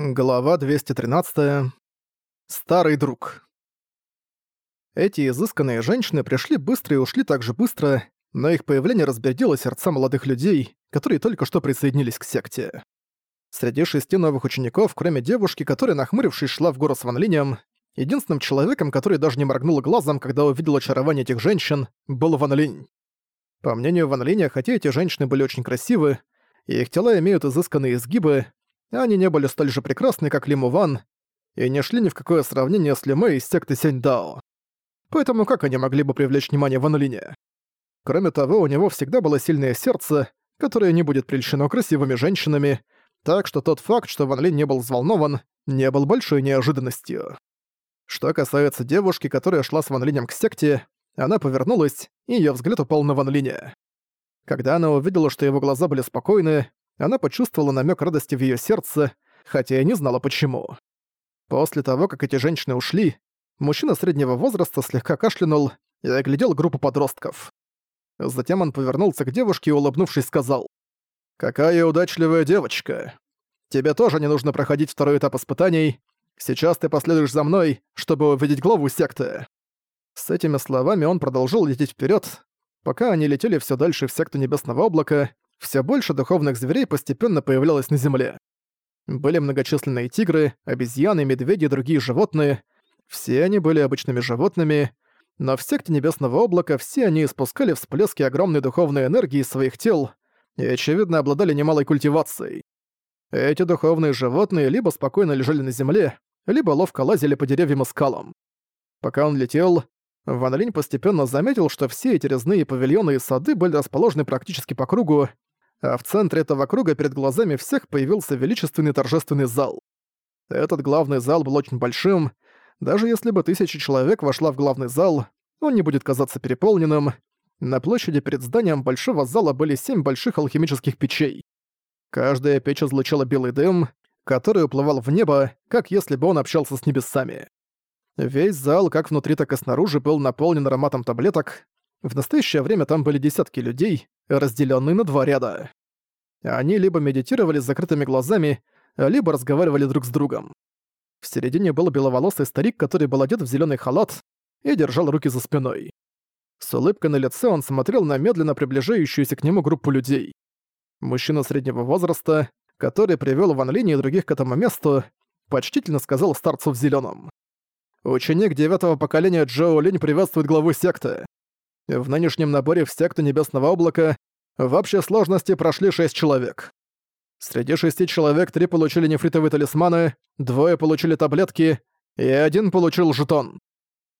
Глава 213. Старый друг. Эти изысканные женщины пришли быстро и ушли так же быстро, но их появление разбердило сердца молодых людей, которые только что присоединились к секте. Среди шести новых учеников, кроме девушки, которая, нахмурившись, шла в гору с Ван Линем, единственным человеком, который даже не моргнул глазом, когда увидел очарование этих женщин, был Ван Линь. По мнению Ван Линя, хотя эти женщины были очень красивы, и их тела имеют изысканные изгибы, они не были столь же прекрасны, как Лиму Ван, и не шли ни в какое сравнение с Лимэ из секты Сяньдао. Поэтому как они могли бы привлечь внимание Ван Линя? Кроме того, у него всегда было сильное сердце, которое не будет прельщено красивыми женщинами, так что тот факт, что Ван Линь не был взволнован, не был большой неожиданностью. Что касается девушки, которая шла с Ван Линем к секте, она повернулась, и её взгляд упал на Ван Линя. Когда она увидела, что его глаза были спокойны, она почувствовала намек радости в ее сердце, хотя и не знала почему. После того, как эти женщины ушли, мужчина среднего возраста слегка кашлянул и оглядел группу подростков. Затем он повернулся к девушке и, улыбнувшись, сказал, «Какая удачливая девочка! Тебе тоже не нужно проходить второй этап испытаний. Сейчас ты последуешь за мной, чтобы увидеть главу секты». С этими словами он продолжил лететь вперед, пока они летели все дальше в секту Небесного Облака, все больше духовных зверей постепенно появлялось на Земле. Были многочисленные тигры, обезьяны, медведи и другие животные. Все они были обычными животными, но в секте Небесного Облака все они испускали всплески огромной духовной энергии из своих тел и, очевидно, обладали немалой культивацией. Эти духовные животные либо спокойно лежали на земле, либо ловко лазили по деревьям и скалам. Пока он летел, Ван Линь постепенно заметил, что все эти резные павильоны и сады были расположены практически по кругу, а в центре этого круга перед глазами всех появился величественный торжественный зал. Этот главный зал был очень большим, даже если бы тысяча человек вошла в главный зал, он не будет казаться переполненным. На площади перед зданием большого зала были семь больших алхимических печей. Каждая печь излучала белый дым, который уплывал в небо, как если бы он общался с небесами. Весь зал, как внутри, так и снаружи, был наполнен ароматом таблеток. В настоящее время там были десятки людей, разделенные на два ряда. Они либо медитировали с закрытыми глазами, либо разговаривали друг с другом. В середине был беловолосый старик, который был одет в зеленый халат и держал руки за спиной. С улыбкой на лице он смотрел на медленно приближающуюся к нему группу людей. Мужчина среднего возраста, который привел Ван Линь и других к этому месту, почтительно сказал старцу в зеленом. «Ученик девятого поколения Джоу Линь приветствует главу секты. В нынешнем наборе в секту Небесного Облака в общей сложности прошли шесть человек. Среди шести человек три получили нефритовые талисманы, двое получили таблетки и один получил жетон.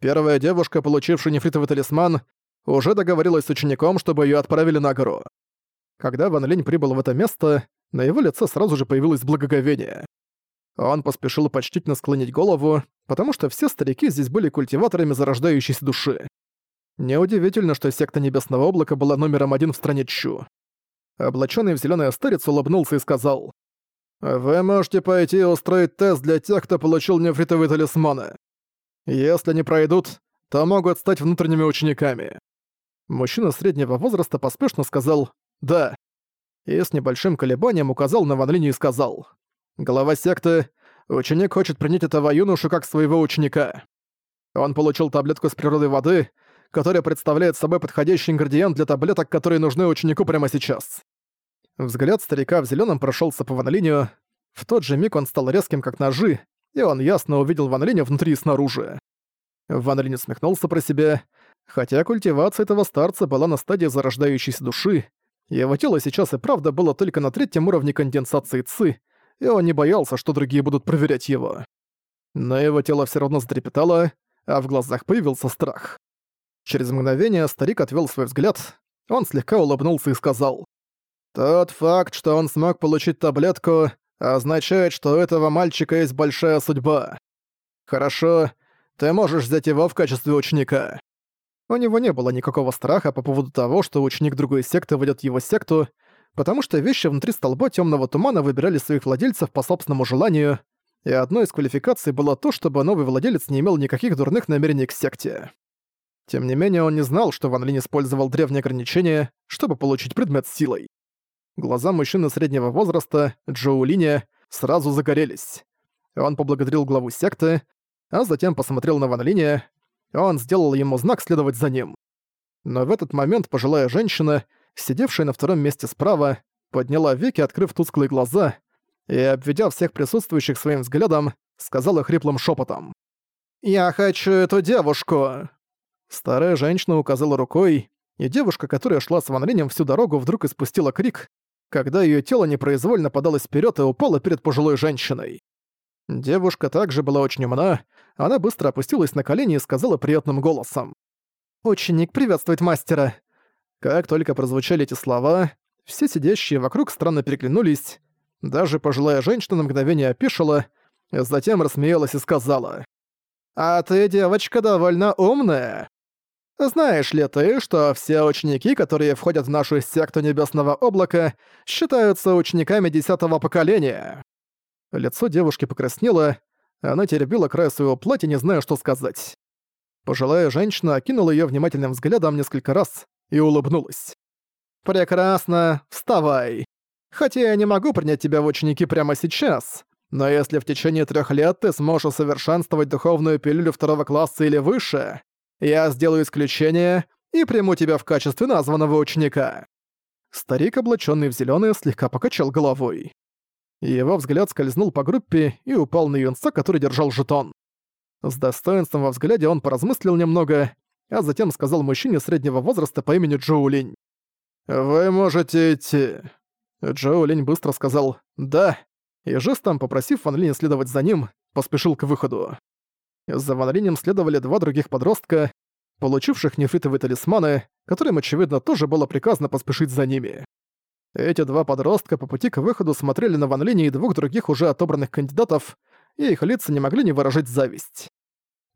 Первая девушка, получившая нефритовый талисман, уже договорилась с учеником, чтобы ее отправили на гору. Когда Ван Линь прибыл в это место, на его лице сразу же появилось благоговение. Он поспешил почтительно склонить голову, потому что все старики здесь были культиваторами зарождающейся души. Неудивительно, что секта Небесного Облака была номером один в стране Чу. Облачённый в зелёный старец улыбнулся и сказал, «Вы можете пойти и устроить тест для тех, кто получил нефритовые талисманы. Если не пройдут, то могут стать внутренними учениками». Мужчина среднего возраста поспешно сказал «да» и с небольшим колебанием указал на Ван Линь и сказал «Глава секты, ученик хочет принять этого юношу как своего ученика. Он получил таблетку с природой воды, которая представляет собой подходящий ингредиент для таблеток, которые нужны ученику прямо сейчас. Взгляд старика в зеленом прошелся по Ван В тот же миг он стал резким, как ножи, и он ясно увидел Ван внутри и снаружи. Ван Линь усмехнулся про себя. Хотя культивация этого старца была на стадии зарождающейся души, его тело сейчас и правда было только на третьем уровне конденсации ЦИ, и он не боялся, что другие будут проверять его. Но его тело все равно затрепетало, а в глазах появился страх. Через мгновение старик отвел свой взгляд, он слегка улыбнулся и сказал. «Тот факт, что он смог получить таблетку, означает, что у этого мальчика есть большая судьба. Хорошо, ты можешь взять его в качестве ученика». У него не было никакого страха по поводу того, что ученик другой секты войдет в его секту, потому что вещи внутри столба темного тумана выбирали своих владельцев по собственному желанию, и одной из квалификаций было то, чтобы новый владелец не имел никаких дурных намерений к секте. Тем не менее, он не знал, что Ван Линь использовал древние ограничения, чтобы получить предмет силой. Глаза мужчины среднего возраста, Джоу Линя, сразу загорелись. Он поблагодарил главу секты, а затем посмотрел на Ван Линя. Он сделал ему знак следовать за ним. Но в этот момент пожилая женщина, сидевшая на втором месте справа, подняла веки, открыв тусклые глаза, и, обведя всех присутствующих своим взглядом, сказала хриплым шепотом: «Я хочу эту девушку!» Старая женщина указала рукой, и девушка, которая шла с Ван Линем всю дорогу, вдруг испустила крик, когда ее тело непроизвольно подалось вперед и упало перед пожилой женщиной. Девушка также была очень умна, она быстро опустилась на колени и сказала приятным голосом. «Ученик приветствует мастера!» Как только прозвучали эти слова, все сидящие вокруг странно переглянулись, даже пожилая женщина на мгновение опешила, затем рассмеялась и сказала. «А ты, девочка, довольно умная. Знаешь ли ты, что все ученики, которые входят в нашу секту Небесного Облака, считаются учениками десятого поколения?» Лицо девушки покраснело, она теребила край своего платья, не зная, что сказать. Пожилая женщина окинула её внимательным взглядом несколько раз и улыбнулась. «Прекрасно, вставай. Хотя я не могу принять тебя в ученики прямо сейчас, но если в течение трех лет ты сможешь усовершенствовать духовную пилюлю второго класса или выше, я сделаю исключение и приму тебя в качестве названного ученика». Старик, облаченный в зеленое, слегка покачал головой. Его взгляд скользнул по группе и упал на юнца, который держал жетон. С достоинством во взгляде он поразмыслил немного, а затем сказал мужчине среднего возраста по имени Джоу Линь. «Вы можете идти». Джоу Линь быстро сказал «да», и жестом, попросив Ван Линя следовать за ним, поспешил к выходу. За Ван следовали два других подростка, получивших нефритовые талисманы, которым, очевидно, тоже было приказано поспешить за ними. Эти два подростка по пути к выходу смотрели на Ван и двух других уже отобранных кандидатов, и их лица не могли не выражать зависть.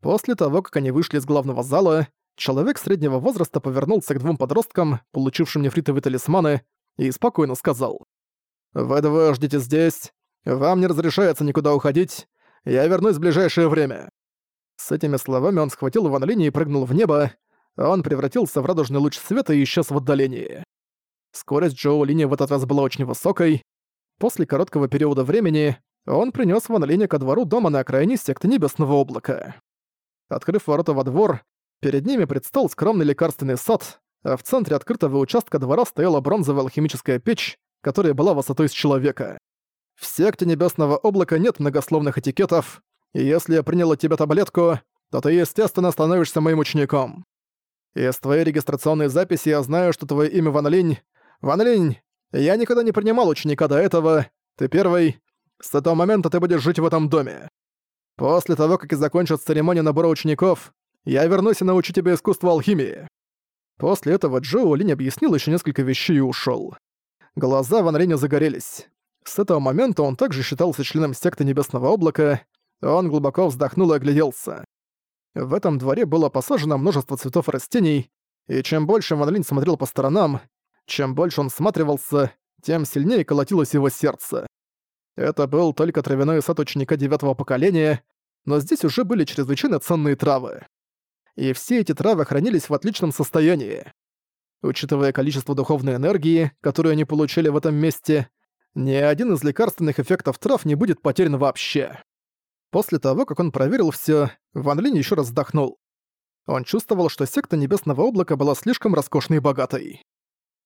После того, как они вышли из главного зала, человек среднего возраста повернулся к двум подросткам, получившим нефритовые талисманы, и спокойно сказал. «Вы двое ждите здесь. Вам не разрешается никуда уходить. Я вернусь в ближайшее время». С этими словами он схватил Ван Линя и прыгнул в небо. Он превратился в радужный луч света и исчез в отдалении. Скорость Джоу Линя в этот раз была очень высокой. После короткого периода времени он принес Ван Линя ко двору дома на окраине секты Небесного Облака. Открыв ворота во двор, перед ними предстал скромный лекарственный сад, а в центре открытого участка двора стояла бронзовая алхимическая печь, которая была высотой с человека. В секте Небесного Облака нет многословных этикетов, и если я приняла тебе таблетку, то ты, естественно, становишься моим учеником. Из твоей регистрационной записи я знаю, что твое имя Ван Линь, «Ван Линь, я никогда не принимал ученика до этого. Ты первый. С этого момента ты будешь жить в этом доме. После того, как и закончится церемония набора учеников, я вернусь и научу тебя искусству алхимии». После этого Джоу Линь объяснил еще несколько вещей и ушел. Глаза Ван Линя загорелись. С этого момента он также считался членом секты Небесного Облака. Он глубоко вздохнул и огляделся. В этом дворе было посажено множество цветов и растений, и чем больше Ван Линь смотрел по сторонам, чем больше он всматривался, тем сильнее колотилось его сердце. Это был только травяной сад ученика девятого поколения, но здесь уже были чрезвычайно ценные травы. И все эти травы хранились в отличном состоянии. Учитывая количество духовной энергии, которую они получили в этом месте, ни один из лекарственных эффектов трав не будет потерян вообще. После того, как он проверил все, Ван Линь еще раз вздохнул. Он чувствовал, что секта Небесного Облака была слишком роскошной и богатой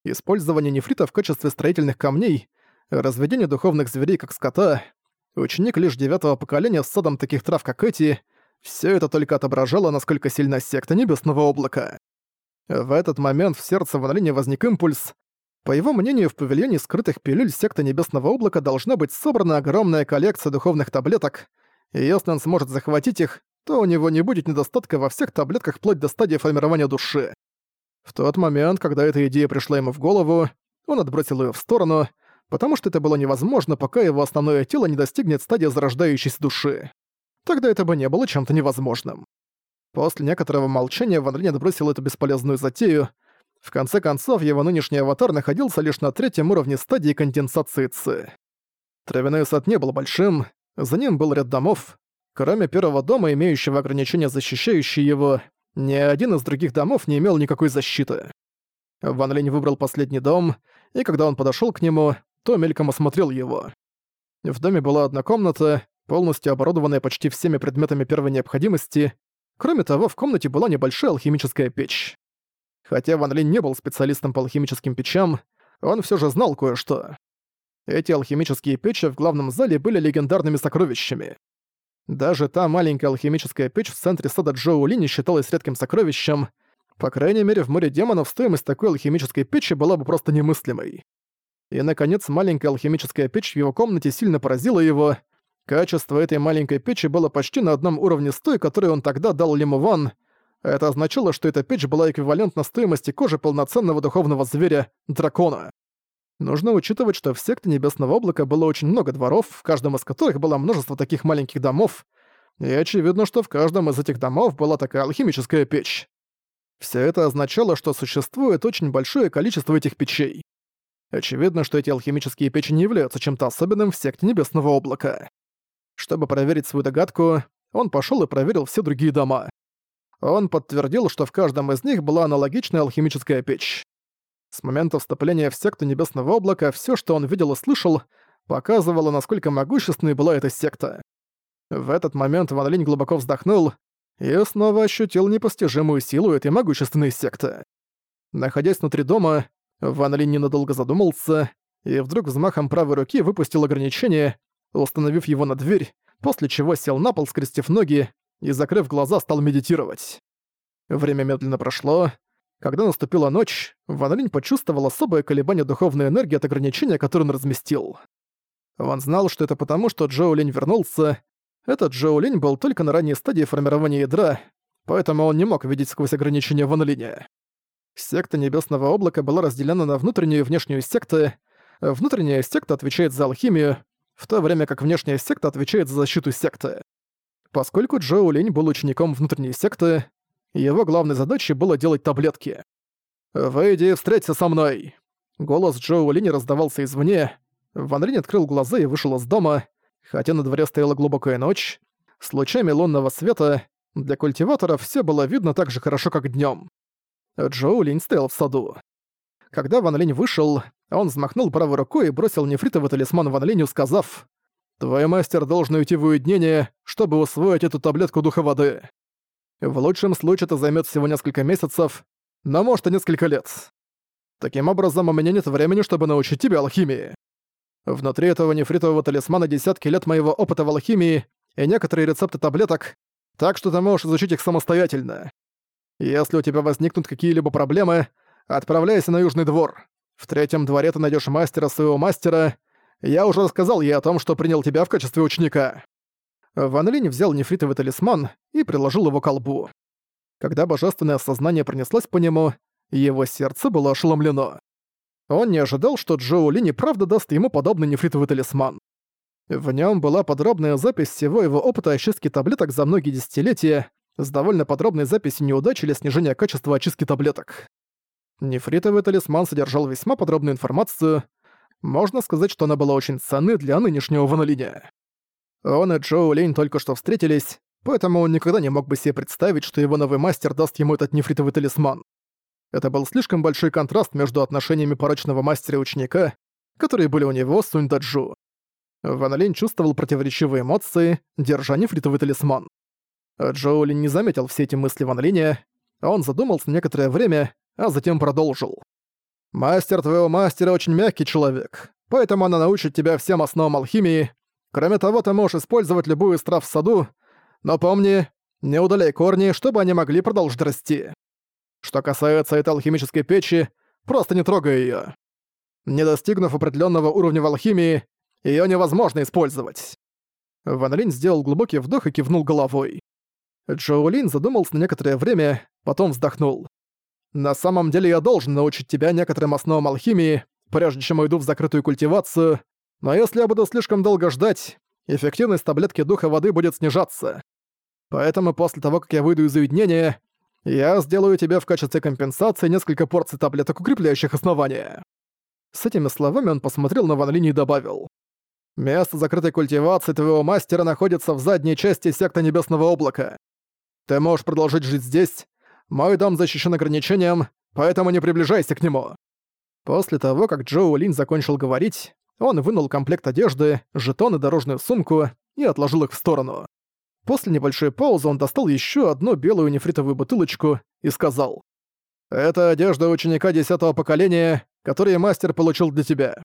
использование нефрита в качестве строительных камней, разведение духовных зверей как скота, ученик лишь девятого поколения с садом таких трав, как эти, все это только отображало, насколько сильна секта Небесного Облака. В этот момент в сердце Ван Линя возник импульс. По его мнению, в павильоне скрытых пилюль секты Небесного Облака должна быть собрана огромная коллекция духовных таблеток, и если он сможет захватить их, то у него не будет недостатка во всех таблетках вплоть до стадии формирования души. В тот момент, когда эта идея пришла ему в голову, он отбросил ее в сторону, потому что это было невозможно, пока его основное тело не достигнет стадии зарождающейся души. Тогда это бы не было чем-то невозможным. После некоторого молчания Ван Линь отбросил эту бесполезную затею. В конце концов, его нынешний аватар находился лишь на третьем уровне стадии конденсации Ци. Травяной сад не был большим, за ним был ряд домов. Кроме первого дома, имеющего ограничения, защищающие его, ни один из других домов не имел никакой защиты. Ван Линь выбрал последний дом, и когда он подошёл к нему, то мельком осмотрел его. В доме была одна комната, полностью оборудованная почти всеми предметами первой необходимости. Кроме того, в комнате была небольшая алхимическая печь. Хотя Ван Линь не был специалистом по алхимическим печам, он все же знал кое-что. Эти алхимические печи в главном зале были легендарными сокровищами. Даже та маленькая алхимическая печь в центре сада Джоу Ли не считалась редким сокровищем. По крайней мере, в море демонов стоимость такой алхимической печи была бы просто немыслимой. И, наконец, маленькая алхимическая печь в его комнате сильно поразила его. Качество этой маленькой печи было почти на одном уровне с той, которую он тогда дал Лиму Ван. Это означало, что эта печь была эквивалентна стоимости кожи полноценного духовного зверя — дракона. Нужно учитывать, что в секте Небесного Облака было очень много дворов, в каждом из которых было множество таких маленьких домов, и очевидно, что в каждом из этих домов была такая алхимическая печь. Все это означало, что существует очень большое количество этих печей. Очевидно, что эти алхимические печи не являются чем-то особенным в секте Небесного Облака. Чтобы проверить свою догадку, он пошел и проверил все другие дома. Он подтвердил, что в каждом из них была аналогичная алхимическая печь. С момента вступления в секту Небесного Облака все, что он видел и слышал, показывало, насколько могущественной была эта секта. В этот момент Ван Линь глубоко вздохнул и снова ощутил непостижимую силу этой могущественной секты. Находясь внутри дома, Ван Линь ненадолго задумался и вдруг взмахом правой руки выпустил ограничение, установив его на дверь, после чего сел на пол, скрестив ноги и, закрыв глаза, стал медитировать. Время медленно прошло, когда наступила ночь, Ван Линь почувствовал особое колебание духовной энергии от ограничения, которое он разместил. Он знал, что это потому, что Джоу Линь вернулся. Этот Джоу Линь был только на ранней стадии формирования ядра, поэтому он не мог видеть сквозь ограничения Ван Линя. Секта Небесного Облака была разделена на внутреннюю и внешнюю секты. Внутренняя секта отвечает за алхимию, в то время как внешняя секта отвечает за защиту секты. Поскольку Джоу Линь был учеником внутренней секты, его главной задачей было делать таблетки. «Выйди и встреться со мной!» Голос Джоу Лини раздавался извне. Ван Ринь открыл глаза и вышел из дома. Хотя на дворе стояла глубокая ночь, с лучами лунного света для культиватора все было видно так же хорошо, как днем. Джоу Линь стоял в саду. Когда Ван Линь вышел, он взмахнул правой рукой и бросил нефритовый талисман Ван Линю, сказав «Твой мастер должен уйти в уединение, чтобы усвоить эту таблетку духа воды. В лучшем случае это займет всего несколько месяцев, но может и несколько лет. Таким образом, у меня нет времени, чтобы научить тебя алхимии. Внутри этого нефритового талисмана десятки лет моего опыта в алхимии и некоторые рецепты таблеток, так что ты можешь изучить их самостоятельно. Если у тебя возникнут какие-либо проблемы, отправляйся на Южный двор. В третьем дворе ты найдешь мастера своего мастера. Я уже рассказал ей о том, что принял тебя в качестве ученика. Ван Линь взял нефритовый талисман и приложил его к колбу. Когда божественное сознание пронеслось по нему, его сердце было ошеломлено. Он не ожидал, что Джоу Линь правда даст ему подобный нефритовый талисман. В нем была подробная запись всего его опыта очистки таблеток за многие десятилетия, с довольно подробной записью неудач или снижения качества очистки таблеток. Нефритовый талисман содержал весьма подробную информацию. Можно сказать, что она была очень ценной для нынешнего Ван Линя. Он и Джоу Лень только что встретились, поэтому он никогда не мог бы себе представить, что его новый мастер даст ему этот нефритовый талисман. Это был слишком большой контраст между отношениями порочного мастера и ученика, которые были у него с Сунь Даджу. Ван Линь чувствовал противоречивые эмоции, держа нефритовый талисман. Джоу Линь не заметил все эти мысли Ван Линя, он задумался некоторое время, а затем продолжил. «Мастер твоего мастера очень мягкий человек, поэтому она научит тебя всем основам алхимии, Кроме того, ты можешь использовать любую из трав в саду, но помни, не удаляй корни, чтобы они могли продолжить расти. Что касается этой алхимической печи, просто не трогай её. Не достигнув определенного уровня в алхимии, её невозможно использовать. Ван Линь сделал глубокий вдох и кивнул головой. Джоу Линь задумался на некоторое время, потом вздохнул. «На самом деле я должен научить тебя некоторым основам алхимии, прежде чем уйду в закрытую культивацию, но если я буду слишком долго ждать, эффективность таблетки духа воды будет снижаться. Поэтому после того, как я выйду из уединения, я сделаю тебе в качестве компенсации несколько порций таблеток, укрепляющих основания». С этими словами он посмотрел на Ван Линь и добавил. «Место закрытой культивации твоего мастера находится в задней части секты Небесного Облака. Ты можешь продолжить жить здесь. Мой дом защищен ограничением, поэтому не приближайся к нему». После того, как Джоу Линь закончил говорить, Он вынул комплект одежды, жетон и дорожную сумку и отложил их в сторону. После небольшой паузы он достал еще одну белую нефритовую бутылочку и сказал. «Это одежда ученика десятого поколения, которую мастер получил для тебя.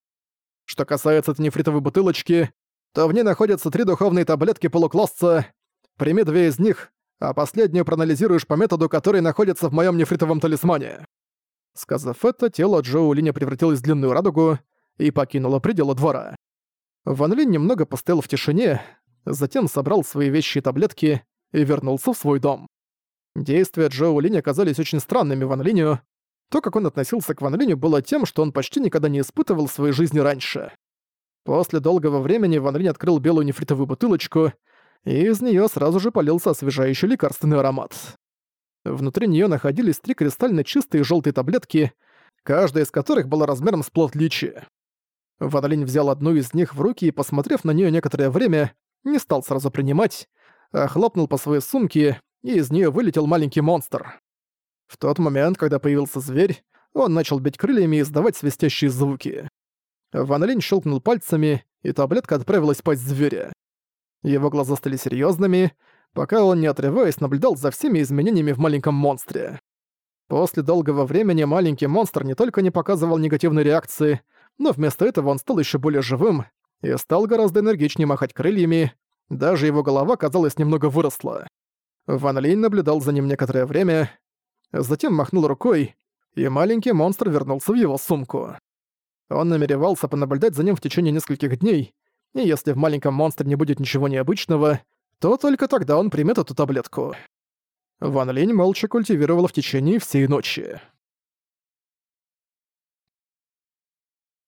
Что касается этой нефритовой бутылочки, то в ней находятся три духовные таблетки полукласса. Прими две из них, а последнюю проанализируешь по методу, который находится в моем нефритовом талисмане». Сказав это, тело Джоу Линя превратилось в длинную радугу и покинуло пределы двора. Ван Линь немного постоял в тишине, затем собрал свои вещи и таблетки и вернулся в свой дом. Действия Джоу Линь оказались очень странными Ван Линю. То, как он относился к Ван Линю, было тем, что он почти никогда не испытывал в своей жизни раньше. После долгого времени Ван Линь открыл белую нефритовую бутылочку, и из нее сразу же полился освежающий лекарственный аромат. Внутри нее находились три кристально чистые желтые таблетки, каждая из которых была размером с плод личи. Ван взял одну из них в руки и, посмотрев на нее некоторое время, не стал сразу принимать, а хлопнул по своей сумке, и из нее вылетел маленький монстр. В тот момент, когда появился зверь, он начал бить крыльями и издавать свистящие звуки. Ван Линь щелкнул пальцами, и таблетка отправилась пасть зверя. Его глаза стали серьезными, пока он, не отрываясь, наблюдал за всеми изменениями в маленьком монстре. После долгого времени маленький монстр не только не показывал негативной реакции, но вместо этого он стал еще более живым и стал гораздо энергичнее махать крыльями, даже его голова, казалось, немного выросла. Ван Линь наблюдал за ним некоторое время, затем махнул рукой, и маленький монстр вернулся в его сумку. Он намеревался понаблюдать за ним в течение нескольких дней, и если в маленьком монстре не будет ничего необычного, то только тогда он примет эту таблетку. Ван Линь молча культивировал в течение всей ночи.